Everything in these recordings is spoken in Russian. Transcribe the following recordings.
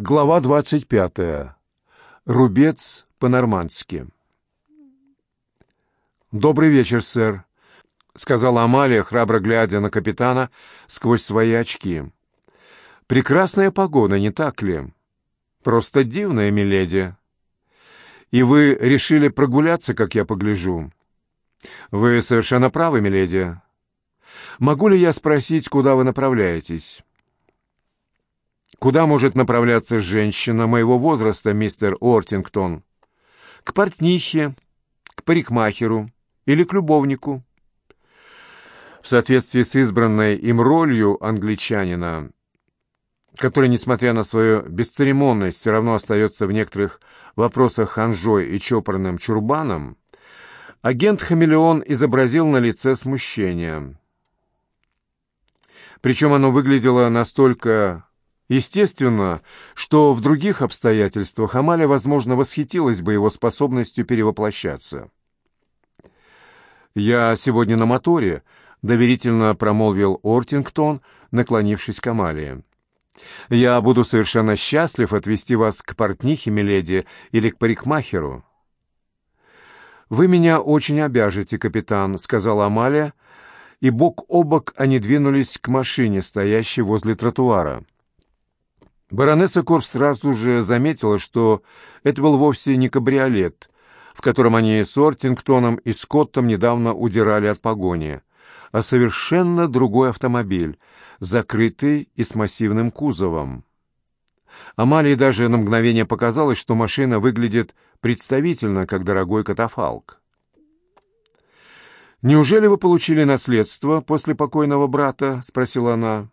Глава 25. Рубец по-нормандски. «Добрый вечер, сэр», — сказала Амалия, храбро глядя на капитана сквозь свои очки. «Прекрасная погода, не так ли? Просто дивная, миледи. И вы решили прогуляться, как я погляжу?» «Вы совершенно правы, миледи. Могу ли я спросить, куда вы направляетесь?» Куда может направляться женщина моего возраста, мистер Ортингтон? К портнихе, к парикмахеру или к любовнику? В соответствии с избранной им ролью англичанина, который, несмотря на свою бесцеремонность, все равно остается в некоторых вопросах ханжой и чопорным чурбаном, агент-хамелеон изобразил на лице смущение. Причем оно выглядело настолько Естественно, что в других обстоятельствах Амалия, возможно, восхитилась бы его способностью перевоплощаться. «Я сегодня на моторе», — доверительно промолвил Ортингтон, наклонившись к Амалии. «Я буду совершенно счастлив отвезти вас к портнихе, миледи, или к парикмахеру». «Вы меня очень обяжете, капитан», — сказала Амалия, и бок о бок они двинулись к машине, стоящей возле тротуара. Баронесса Корф сразу же заметила, что это был вовсе не кабриолет, в котором они с Ортингтоном и Скоттом недавно удирали от погони, а совершенно другой автомобиль, закрытый и с массивным кузовом. Амалии даже на мгновение показалось, что машина выглядит представительно, как дорогой катафалк. «Неужели вы получили наследство после покойного брата?» — спросила она.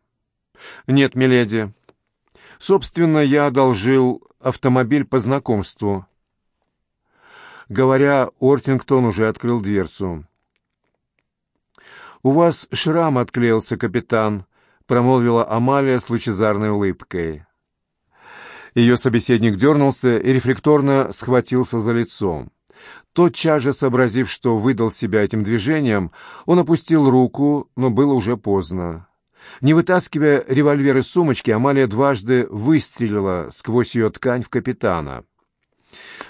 «Нет, миледи. Собственно, я одолжил автомобиль по знакомству. Говоря, Ортингтон уже открыл дверцу. «У вас шрам отклеился, капитан», — промолвила Амалия с лучезарной улыбкой. Ее собеседник дернулся и рефлекторно схватился за лицо. Тотчас же, сообразив, что выдал себя этим движением, он опустил руку, но было уже поздно. Не вытаскивая револьвер из сумочки, Амалия дважды выстрелила сквозь ее ткань в капитана.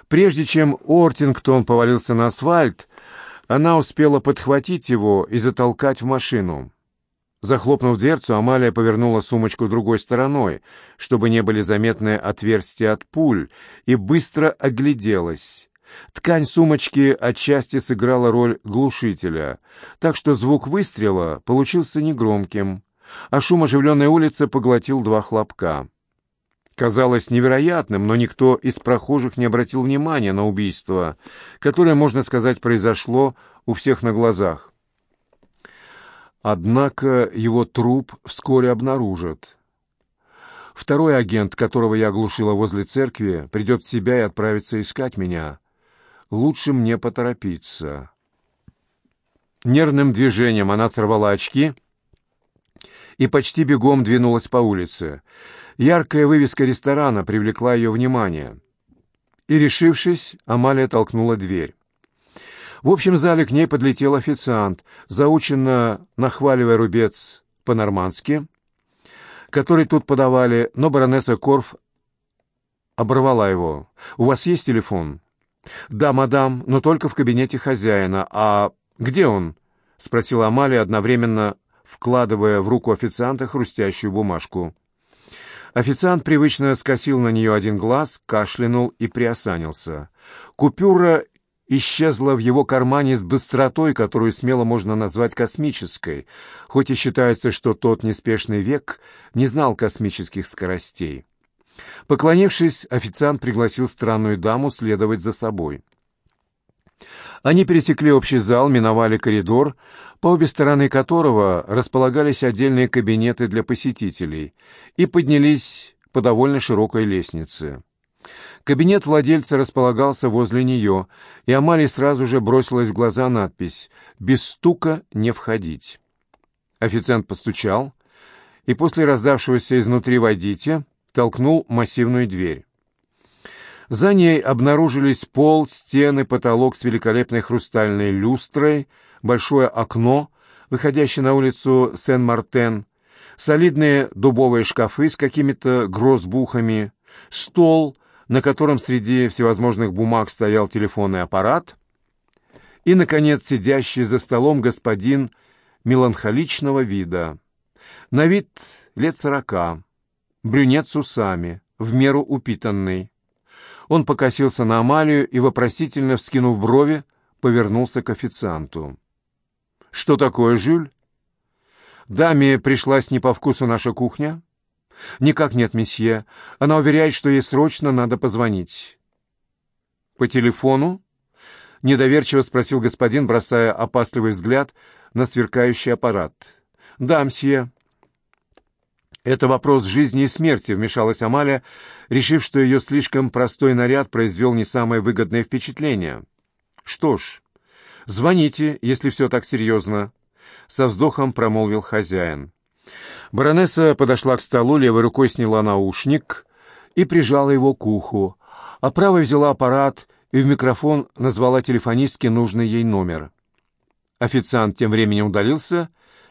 Прежде чем Ортингтон повалился на асфальт, она успела подхватить его и затолкать в машину. Захлопнув дверцу, Амалия повернула сумочку другой стороной, чтобы не были заметны отверстия от пуль, и быстро огляделась. Ткань сумочки отчасти сыграла роль глушителя, так что звук выстрела получился негромким а шум оживленной улицы поглотил два хлопка. Казалось невероятным, но никто из прохожих не обратил внимания на убийство, которое, можно сказать, произошло у всех на глазах. Однако его труп вскоре обнаружат. Второй агент, которого я оглушила возле церкви, придет в себя и отправится искать меня. Лучше мне поторопиться. Нервным движением она сорвала очки — и почти бегом двинулась по улице. Яркая вывеска ресторана привлекла ее внимание. И, решившись, Амалия толкнула дверь. В общем зале к ней подлетел официант, заученно нахваливая рубец по-нормански, который тут подавали, но баронесса Корф оборвала его. «У вас есть телефон?» «Да, мадам, но только в кабинете хозяина. А где он?» — спросила Амалия, одновременно вкладывая в руку официанта хрустящую бумажку. Официант привычно скосил на нее один глаз, кашлянул и приосанился. Купюра исчезла в его кармане с быстротой, которую смело можно назвать космической, хоть и считается, что тот неспешный век не знал космических скоростей. Поклонившись, официант пригласил странную даму следовать за собой. Они пересекли общий зал, миновали коридор, по обе стороны которого располагались отдельные кабинеты для посетителей, и поднялись по довольно широкой лестнице. Кабинет владельца располагался возле нее, и Амали сразу же бросилась в глаза надпись «Без стука не входить». Официант постучал, и после раздавшегося изнутри «Войдите» толкнул массивную дверь. За ней обнаружились пол, стены, потолок с великолепной хрустальной люстрой, большое окно, выходящее на улицу Сен-Мартен, солидные дубовые шкафы с какими-то грозбухами, стол, на котором среди всевозможных бумаг стоял телефонный аппарат, и, наконец, сидящий за столом господин меланхоличного вида. На вид лет сорока, брюнет с усами, в меру упитанный. Он покосился на Амалию и, вопросительно вскинув брови, повернулся к официанту. «Что такое, Жюль?» «Даме пришлась не по вкусу наша кухня?» «Никак нет, месье. Она уверяет, что ей срочно надо позвонить». «По телефону?» — недоверчиво спросил господин, бросая опасливый взгляд на сверкающий аппарат. «Да, мсье». «Это вопрос жизни и смерти», — вмешалась Амалия, решив, что ее слишком простой наряд произвел не самое выгодное впечатление. «Что ж, звоните, если все так серьезно», — со вздохом промолвил хозяин. Баронесса подошла к столу, левой рукой сняла наушник и прижала его к уху, а правой взяла аппарат и в микрофон назвала телефонистке нужный ей номер. Официант тем временем удалился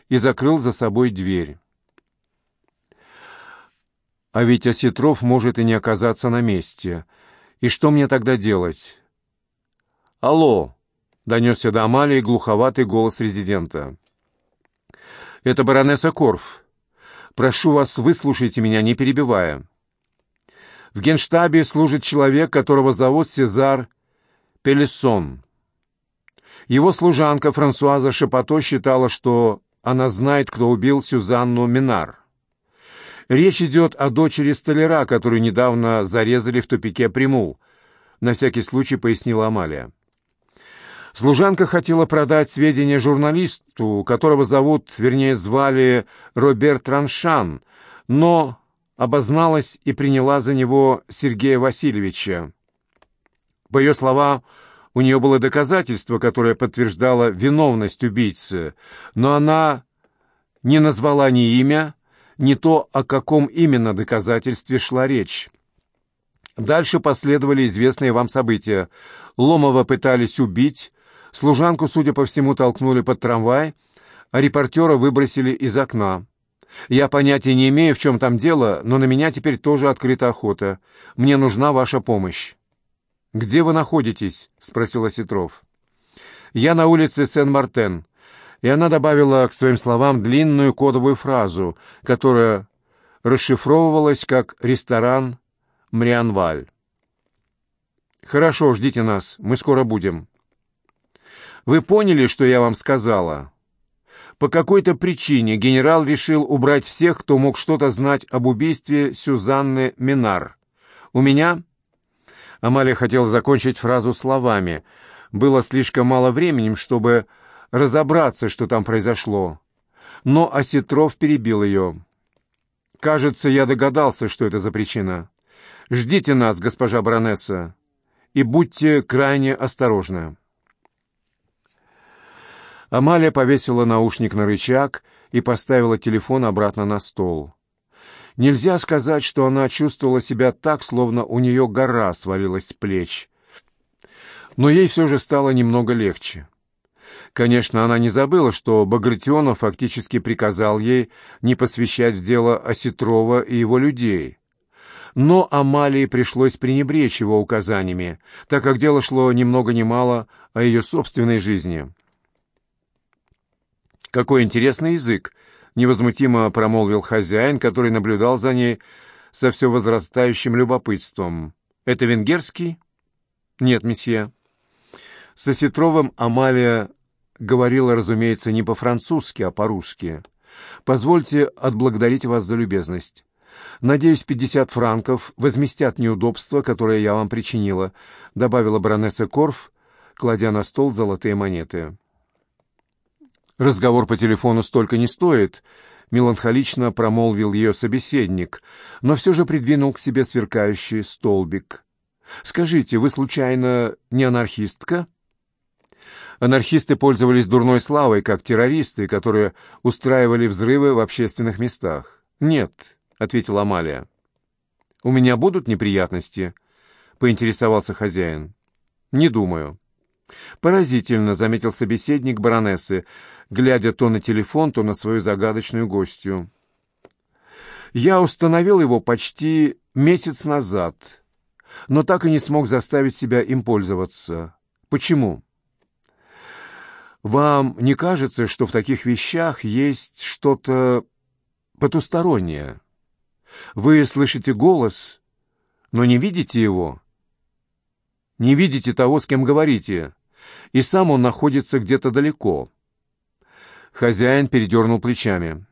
и закрыл за собой дверь. А ведь Осетров может и не оказаться на месте. И что мне тогда делать? «Алло!» — донесся до Амалии глуховатый голос резидента. «Это баронесса Корф. Прошу вас, выслушайте меня, не перебивая. В генштабе служит человек, которого зовут Сезар Пелесон. Его служанка Франсуаза Шапото считала, что она знает, кто убил Сюзанну Минар. Речь идет о дочери столяра, которую недавно зарезали в тупике Примул. На всякий случай пояснила Амалия. Служанка хотела продать сведения журналисту, которого зовут, вернее, звали Роберт Раншан, но обозналась и приняла за него Сергея Васильевича. По ее словам, у нее было доказательство, которое подтверждало виновность убийцы, но она не назвала ни имя, не то, о каком именно доказательстве шла речь. Дальше последовали известные вам события. Ломова пытались убить, служанку, судя по всему, толкнули под трамвай, а репортера выбросили из окна. Я понятия не имею, в чем там дело, но на меня теперь тоже открыта охота. Мне нужна ваша помощь. «Где вы находитесь?» — спросил Осетров. «Я на улице Сен-Мартен и она добавила к своим словам длинную кодовую фразу, которая расшифровывалась как «ресторан Мрианваль». «Хорошо, ждите нас, мы скоро будем». «Вы поняли, что я вам сказала?» По какой-то причине генерал решил убрать всех, кто мог что-то знать об убийстве Сюзанны Минар. «У меня...» Амалия хотела закончить фразу словами. Было слишком мало времени, чтобы разобраться, что там произошло. Но Осетров перебил ее. «Кажется, я догадался, что это за причина. Ждите нас, госпожа баронесса, и будьте крайне осторожны». Амалия повесила наушник на рычаг и поставила телефон обратно на стол. Нельзя сказать, что она чувствовала себя так, словно у нее гора свалилась с плеч. Но ей все же стало немного легче. Конечно, она не забыла, что Багратионов фактически приказал ей не посвящать в дело Осетрова и его людей. Но Амалии пришлось пренебречь его указаниями, так как дело шло ни много ни мало о ее собственной жизни. «Какой интересный язык!» — невозмутимо промолвил хозяин, который наблюдал за ней со все возрастающим любопытством. «Это венгерский?» «Нет, месье». С Осетровым Амалия говорила, разумеется, не по-французски, а по-русски. «Позвольте отблагодарить вас за любезность. Надеюсь, пятьдесят франков возместят неудобства, которые я вам причинила», добавила баронесса Корф, кладя на стол золотые монеты. «Разговор по телефону столько не стоит», — меланхолично промолвил ее собеседник, но все же придвинул к себе сверкающий столбик. «Скажите, вы, случайно, не анархистка?» Анархисты пользовались дурной славой, как террористы, которые устраивали взрывы в общественных местах. «Нет», — ответила Амалия. «У меня будут неприятности?» — поинтересовался хозяин. «Не думаю». «Поразительно», — заметил собеседник баронессы, глядя то на телефон, то на свою загадочную гостью. «Я установил его почти месяц назад, но так и не смог заставить себя им пользоваться. Почему? Вам не кажется, что в таких вещах есть что-то потустороннее? Вы слышите голос, но не видите его. Не видите того, с кем говорите, и сам он находится где-то далеко. Хозяин передернул плечами.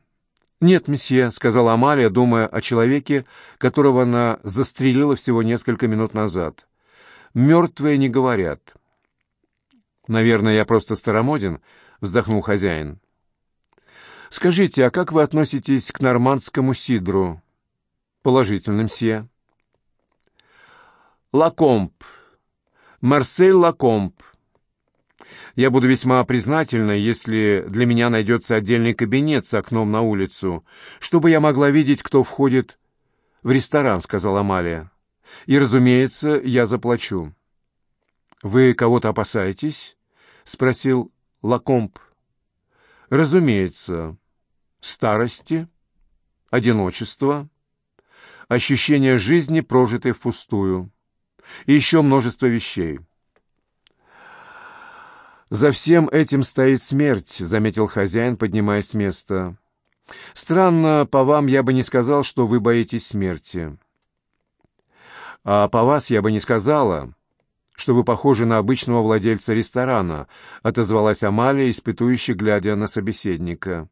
«Нет, месье», — сказала Амалия, думая о человеке, которого она застрелила всего несколько минут назад. «Мертвые не говорят». «Наверное, я просто старомоден», — вздохнул хозяин. «Скажите, а как вы относитесь к нормандскому сидру?» «Положительным, мсье». «Лакомб. Марсель Лакомб. Я буду весьма признательна, если для меня найдется отдельный кабинет с окном на улицу, чтобы я могла видеть, кто входит в ресторан», — сказала Амалия. «И, разумеется, я заплачу». «Вы кого-то опасаетесь?» — спросил Лакомб. «Разумеется. Старости, одиночества, ощущение жизни, прожитой впустую, и еще множество вещей». «За всем этим стоит смерть», — заметил хозяин, поднимаясь с места. «Странно, по вам я бы не сказал, что вы боитесь смерти. А по вас я бы не сказала, что вы похожи на обычного владельца ресторана», — отозвалась Амалия, испытующе глядя на собеседника.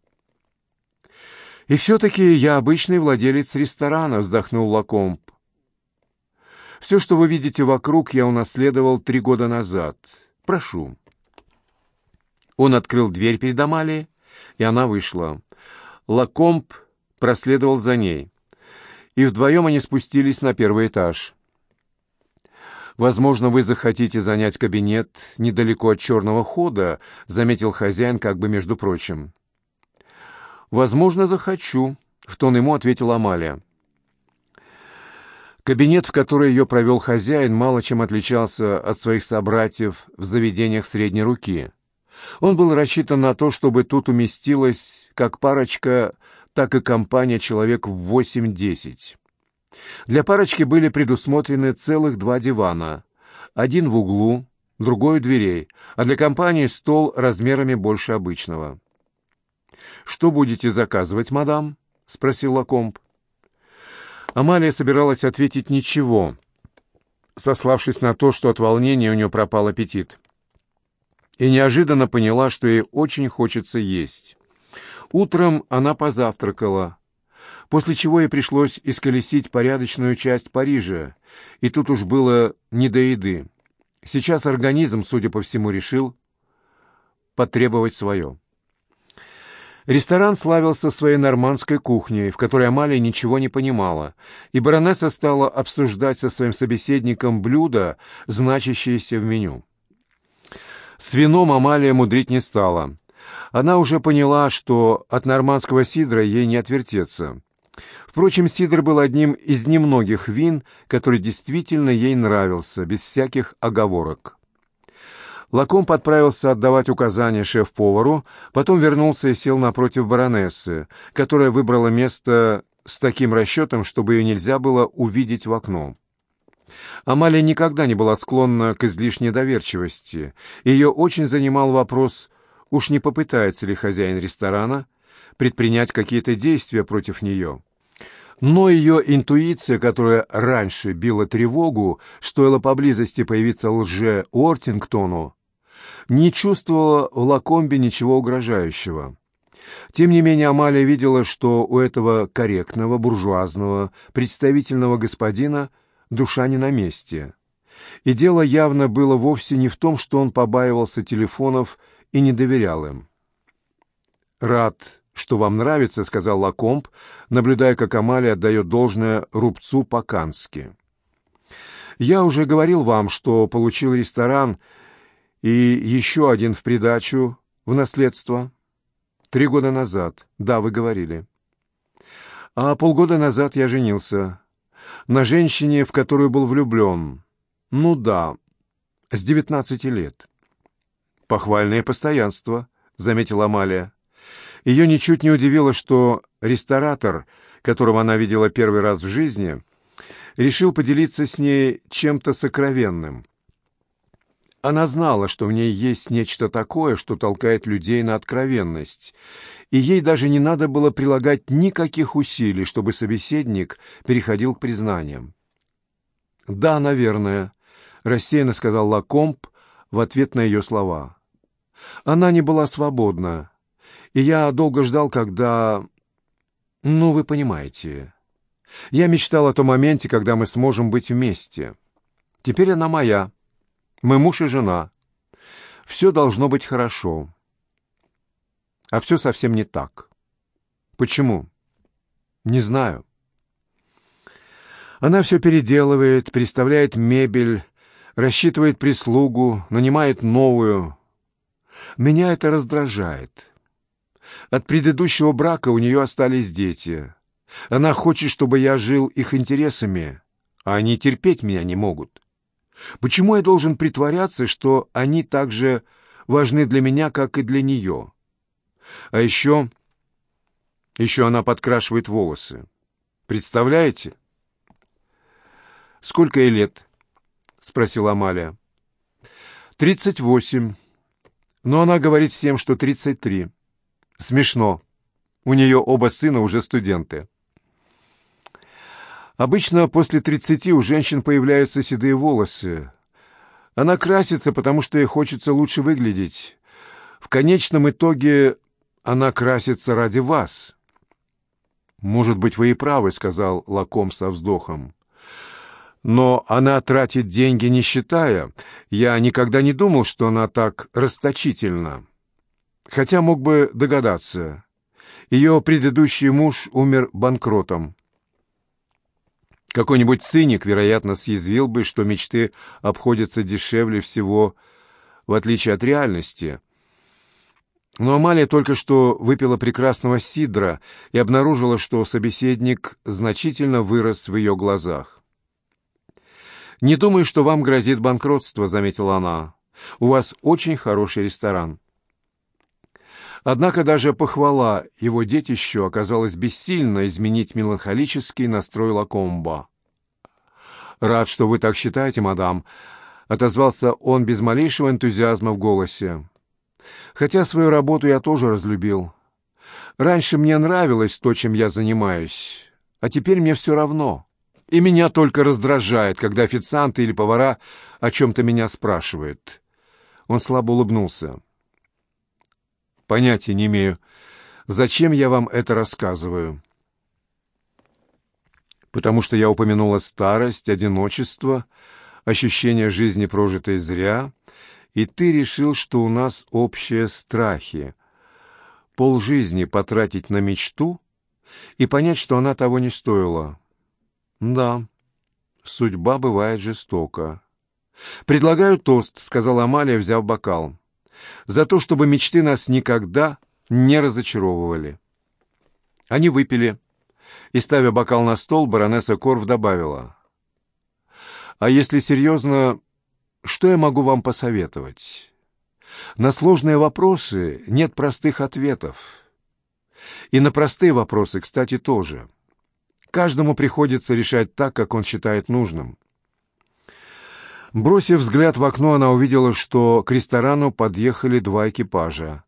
«И все-таки я обычный владелец ресторана», — вздохнул Лакомб. «Все, что вы видите вокруг, я унаследовал три года назад. Прошу». Он открыл дверь перед Амалией, и она вышла. Лакомб проследовал за ней, и вдвоем они спустились на первый этаж. «Возможно, вы захотите занять кабинет недалеко от черного хода», — заметил хозяин как бы между прочим. «Возможно, захочу», — в тон ему ответила Амалия. Кабинет, в который ее провел хозяин, мало чем отличался от своих собратьев в заведениях средней руки. Он был рассчитан на то, чтобы тут уместилась как парочка, так и компания человек в 8-10. Для парочки были предусмотрены целых два дивана. Один в углу, другой у дверей, а для компании стол размерами больше обычного. «Что будете заказывать, мадам?» — спросил Лакомб. Амалия собиралась ответить «ничего», сославшись на то, что от волнения у нее пропал аппетит. И неожиданно поняла, что ей очень хочется есть. Утром она позавтракала, после чего ей пришлось исколесить порядочную часть Парижа, и тут уж было не до еды. Сейчас организм, судя по всему, решил потребовать свое. Ресторан славился своей нормандской кухней, в которой Амалия ничего не понимала, и баронесса стала обсуждать со своим собеседником блюда, значащиеся в меню. С вином Амалия мудрить не стала. Она уже поняла, что от нормандского сидра ей не отвертеться. Впрочем, сидр был одним из немногих вин, который действительно ей нравился, без всяких оговорок. Лаком подправился отдавать указания шеф-повару, потом вернулся и сел напротив баронессы, которая выбрала место с таким расчетом, чтобы ее нельзя было увидеть в окно. Амалия никогда не была склонна к излишней доверчивости. Ее очень занимал вопрос, уж не попытается ли хозяин ресторана предпринять какие-то действия против нее. Но ее интуиция, которая раньше била тревогу, стоило поблизости появиться лже Уортингтону, не чувствовала в Лакомбе ничего угрожающего. Тем не менее, Амалия видела, что у этого корректного, буржуазного, представительного господина душа не на месте. И дело явно было вовсе не в том, что он побаивался телефонов и не доверял им. «Рад, что вам нравится», — сказал Лакомб, наблюдая, как Амалия отдает должное рубцу по-кански. «Я уже говорил вам, что получил ресторан и еще один в придачу в наследство. Три года назад. Да, вы говорили. А полгода назад я женился. На женщине, в которую был влюблен. Ну да, с девятнадцати лет. Похвальное постоянство, заметила Амалия. Ее ничуть не удивило, что ресторатор, которого она видела первый раз в жизни, решил поделиться с ней чем-то сокровенным. Она знала, что в ней есть нечто такое, что толкает людей на откровенность, и ей даже не надо было прилагать никаких усилий, чтобы собеседник переходил к признаниям. «Да, наверное», — рассеянно сказал Лакомб в ответ на ее слова. Она не была свободна, и я долго ждал, когда... Ну, вы понимаете. Я мечтал о том моменте, когда мы сможем быть вместе. Теперь она моя». Мы муж и жена. Все должно быть хорошо. А все совсем не так. Почему? Не знаю. Она все переделывает, переставляет мебель, рассчитывает прислугу, нанимает новую. Меня это раздражает. От предыдущего брака у нее остались дети. Она хочет, чтобы я жил их интересами, а они терпеть меня не могут. Почему я должен притворяться, что они так же важны для меня, как и для нее? А еще... Еще она подкрашивает волосы. Представляете? «Сколько ей лет?» — спросила Амалия. «Тридцать восемь. Но она говорит всем, что тридцать три. Смешно. У нее оба сына уже студенты». Обычно после тридцати у женщин появляются седые волосы. Она красится, потому что ей хочется лучше выглядеть. В конечном итоге она красится ради вас. «Может быть, вы и правы», — сказал Лаком со вздохом. «Но она тратит деньги, не считая. Я никогда не думал, что она так расточительна. Хотя мог бы догадаться. Ее предыдущий муж умер банкротом. Какой-нибудь циник, вероятно, съязвил бы, что мечты обходятся дешевле всего, в отличие от реальности. Но Амалия только что выпила прекрасного сидра и обнаружила, что собеседник значительно вырос в ее глазах. «Не думаю, что вам грозит банкротство», — заметила она. «У вас очень хороший ресторан». Однако даже похвала его детищу оказалась бессильна изменить меланхолический настрой Лакомба. «Рад, что вы так считаете, мадам», — отозвался он без малейшего энтузиазма в голосе. «Хотя свою работу я тоже разлюбил. Раньше мне нравилось то, чем я занимаюсь, а теперь мне все равно. И меня только раздражает, когда официанты или повара о чем-то меня спрашивают». Он слабо улыбнулся. Понятия не имею, зачем я вам это рассказываю. Потому что я упомянула старость, одиночество, ощущение жизни, прожитой зря, и ты решил, что у нас общие страхи. Полжизни потратить на мечту и понять, что она того не стоила. Да, судьба бывает жестока. «Предлагаю тост», — сказала Амалия, взяв бокал за то, чтобы мечты нас никогда не разочаровывали. Они выпили, и, ставя бокал на стол, баронесса Корф добавила. «А если серьезно, что я могу вам посоветовать? На сложные вопросы нет простых ответов. И на простые вопросы, кстати, тоже. Каждому приходится решать так, как он считает нужным. Бросив взгляд в окно, она увидела, что к ресторану подъехали два экипажа.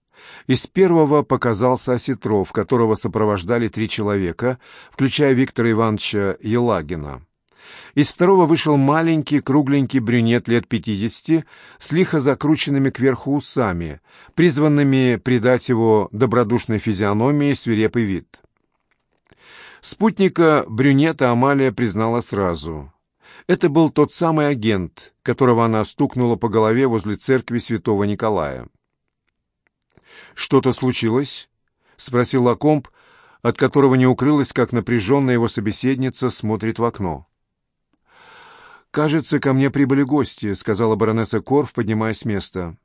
Из первого показался осетров, которого сопровождали три человека, включая Виктора Ивановича Елагина. Из второго вышел маленький, кругленький брюнет лет пятидесяти с лихо закрученными кверху усами, призванными придать его добродушной физиономии свирепый вид. Спутника брюнета Амалия признала сразу. Это был тот самый агент, которого она стукнула по голове возле церкви святого Николая. «Что-то случилось?» — спросил Лакомб, от которого не укрылось, как напряженная его собеседница смотрит в окно. «Кажется, ко мне прибыли гости», — сказала баронесса Корф, поднимаясь с места.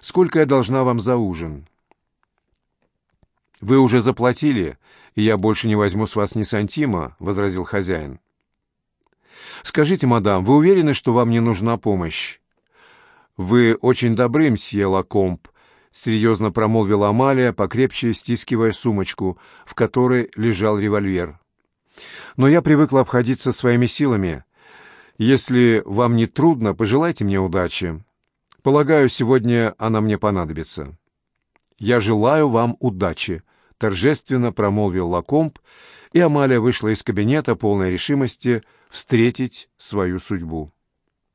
«Сколько я должна вам за ужин?» «Вы уже заплатили, и я больше не возьму с вас ни сантима», — возразил хозяин. «Скажите, мадам, вы уверены, что вам не нужна помощь?» «Вы очень добры, мсье Лакомб», — серьезно промолвила Амалия, покрепче стискивая сумочку, в которой лежал револьвер. Но я привыкла обходиться своими силами. Если вам не трудно, пожелайте мне удачи. Полагаю, сегодня она мне понадобится». «Я желаю вам удачи», — торжественно промолвил Лакомб, и Амалия вышла из кабинета полной решимости встретить свою судьбу.